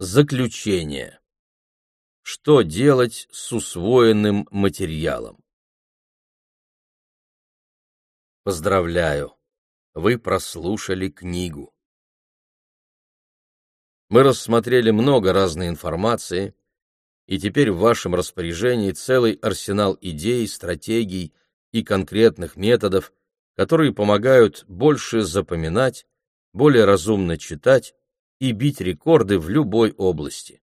Заключение. Что делать с усвоенным материалом? Поздравляю! Вы прослушали книгу. Мы рассмотрели много разной информации, и теперь в вашем распоряжении целый арсенал идей, стратегий и конкретных методов, которые помогают больше запоминать, более разумно читать и бить рекорды в любой области.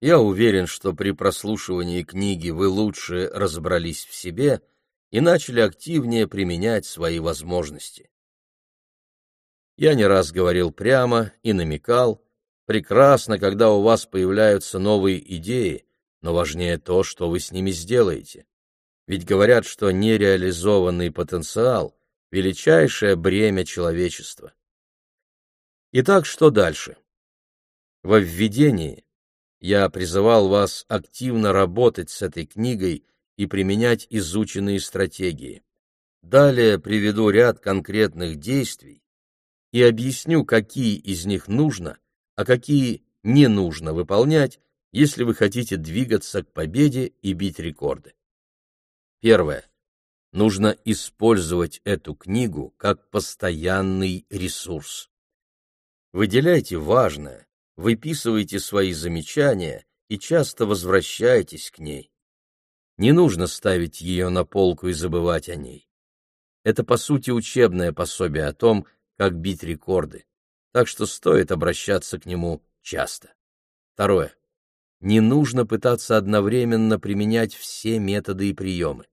Я уверен, что при прослушивании книги вы лучше разобрались в себе и начали активнее применять свои возможности. Я не раз говорил прямо и намекал, прекрасно, когда у вас появляются новые идеи, но важнее то, что вы с ними сделаете. Ведь говорят, что нереализованный потенциал — величайшее бремя человечества. Итак, что дальше? Во введении я призывал вас активно работать с этой книгой и применять изученные стратегии. Далее приведу ряд конкретных действий и объясню, какие из них нужно, а какие не нужно выполнять, если вы хотите двигаться к победе и бить рекорды. Первое. Нужно использовать эту книгу как постоянный ресурс. Выделяйте важное, выписывайте свои замечания и часто возвращайтесь к ней. Не нужно ставить ее на полку и забывать о ней. Это, по сути, учебное пособие о том, как бить рекорды, так что стоит обращаться к нему часто. Второе. Не нужно пытаться одновременно применять все методы и приемы.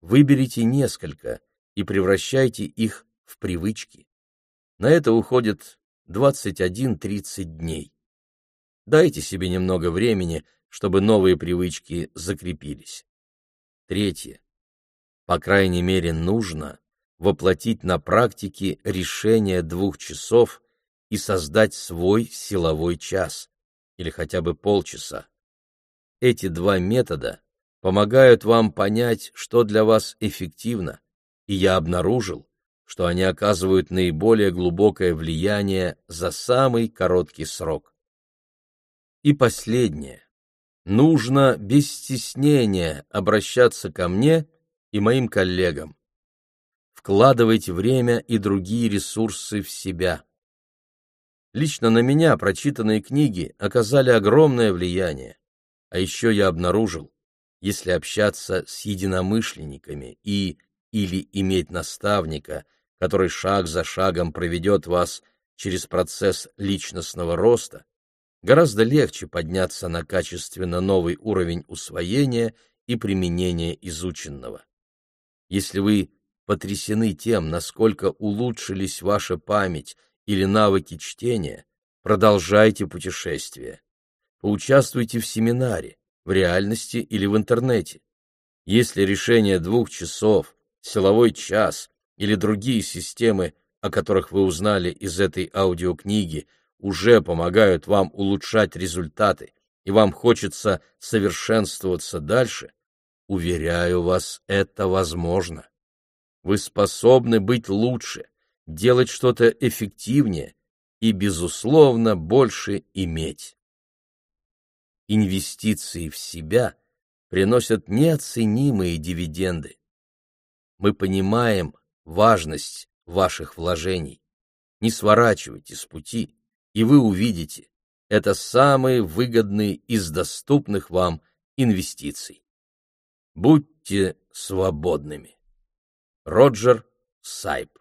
Выберите несколько и превращайте их в привычки. На это уходит 21-30 дней. Дайте себе немного времени, чтобы новые привычки закрепились. Третье. По крайней мере, нужно воплотить на практике решение двух часов и создать свой силовой час, или хотя бы полчаса. Эти два метода помогают вам понять, что для вас эффективно, и я обнаружил, что они оказывают наиболее глубокое влияние за самый короткий срок. И последнее. Нужно без стеснения обращаться ко мне и моим коллегам. Вкладывайте время и другие ресурсы в себя. Лично на меня прочитанные книги оказали огромное влияние. А еще я обнаружил, если общаться с единомышленниками и или иметь наставника – который шаг за шагом проведет вас через процесс личностного роста, гораздо легче подняться на качественно новый уровень усвоения и применения изученного. Если вы потрясены тем, насколько улучшились ваша память или навыки чтения, продолжайте путешествие. Поучаствуйте в семинаре, в реальности или в интернете. Если решение двух часов, силовой час или другие системы, о которых вы узнали из этой аудиокниги, уже помогают вам улучшать результаты, и вам хочется совершенствоваться дальше, уверяю вас, это возможно. Вы способны быть лучше, делать что-то эффективнее и, безусловно, больше иметь. Инвестиции в себя приносят неоценимые дивиденды. Мы понимаем, важность ваших вложений. Не сворачивайте с пути, и вы увидите, это самые выгодные из доступных вам инвестиций. Будьте свободными. Роджер Сайп.